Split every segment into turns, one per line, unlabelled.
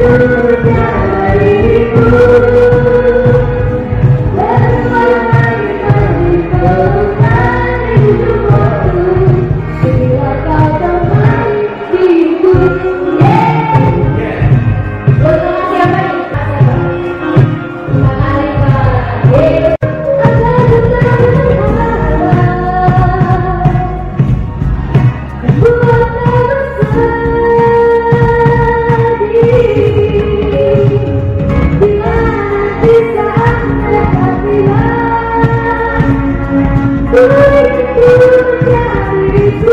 Thank you.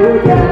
you.